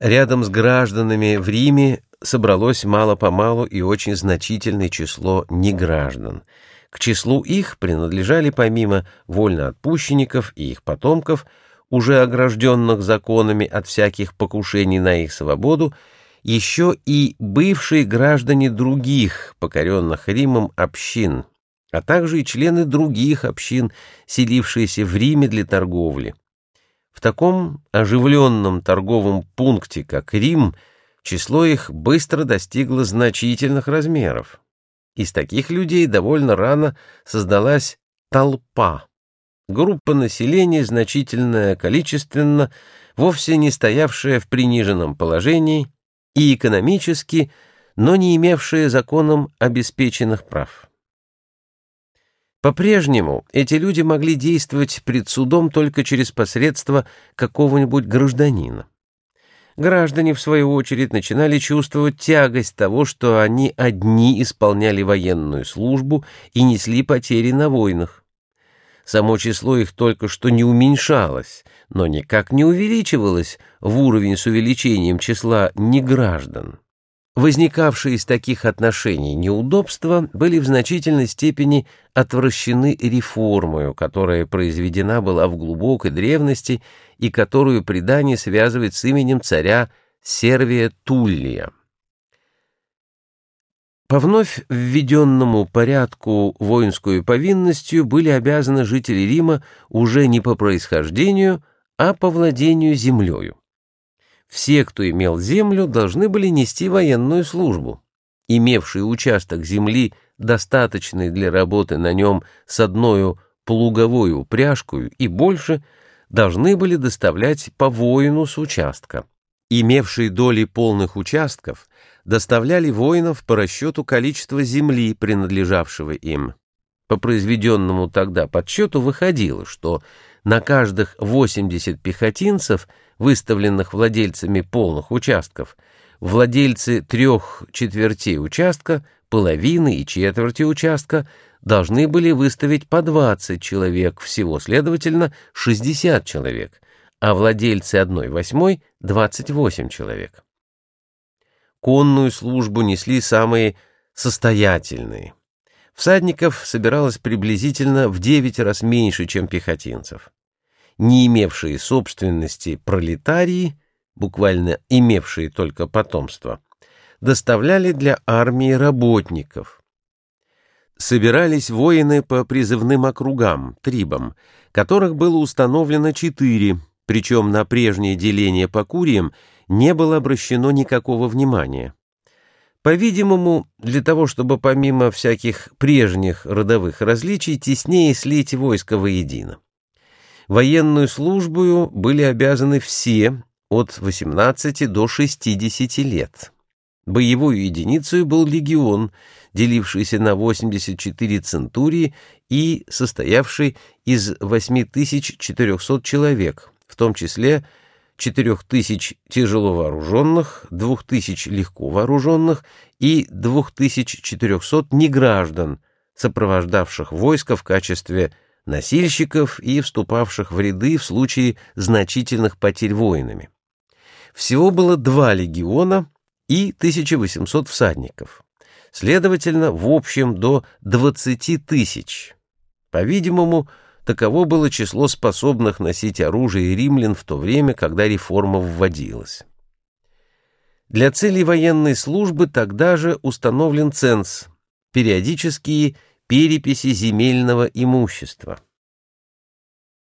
Рядом с гражданами в Риме собралось мало-помалу и очень значительное число неграждан. К числу их принадлежали помимо вольноотпущенников и их потомков, уже огражденных законами от всяких покушений на их свободу, еще и бывшие граждане других, покоренных Римом общин, а также и члены других общин, селившиеся в Риме для торговли. В таком оживленном торговом пункте, как Рим, число их быстро достигло значительных размеров. Из таких людей довольно рано создалась толпа, группа населения, значительная количественно, вовсе не стоявшая в приниженном положении и экономически, но не имевшая законом обеспеченных прав. По-прежнему эти люди могли действовать пред судом только через посредство какого-нибудь гражданина. Граждане, в свою очередь, начинали чувствовать тягость того, что они одни исполняли военную службу и несли потери на войнах. Само число их только что не уменьшалось, но никак не увеличивалось в уровень с увеличением числа неграждан. Возникавшие из таких отношений неудобства были в значительной степени отвращены реформою, которая произведена была в глубокой древности и которую предание связывает с именем царя Сервия Туллия. По вновь введенному порядку воинскую повинностью были обязаны жители Рима уже не по происхождению, а по владению землею. Все, кто имел землю, должны были нести военную службу. Имевший участок земли, достаточный для работы на нем с одной плуговой упряжкой и больше, должны были доставлять по воину с участка. Имевшие доли полных участков доставляли воинов по расчету количества земли, принадлежавшего им. По произведенному тогда подсчету выходило, что на каждых 80 пехотинцев, выставленных владельцами полных участков, владельцы трех четвертей участка, половины и четверти участка должны были выставить по 20 человек, всего, следовательно, 60 человек, а владельцы одной восьмой — 28 человек. Конную службу несли самые состоятельные — Всадников собиралось приблизительно в 9 раз меньше, чем пехотинцев. Не имевшие собственности пролетарии, буквально имевшие только потомство, доставляли для армии работников. Собирались воины по призывным округам, трибам, которых было установлено четыре, причем на прежнее деление по куриям не было обращено никакого внимания. По-видимому, для того, чтобы помимо всяких прежних родовых различий теснее слить войско воедино. Военную службу были обязаны все от 18 до 60 лет. Боевой единицей был легион, делившийся на 84 центурии и состоявший из 8400 человек, в том числе четырех тысяч тяжело вооруженных, двух тысяч легко вооруженных и двух тысяч четырехсот неграждан, сопровождавших войско в качестве носильщиков и вступавших в ряды в случае значительных потерь воинами. Всего было два легиона и 1800 всадников. Следовательно, в общем до 20 тысяч. По-видимому, Таково было число способных носить оружие римлян в то время, когда реформа вводилась. Для целей военной службы тогда же установлен ценз, периодические переписи земельного имущества.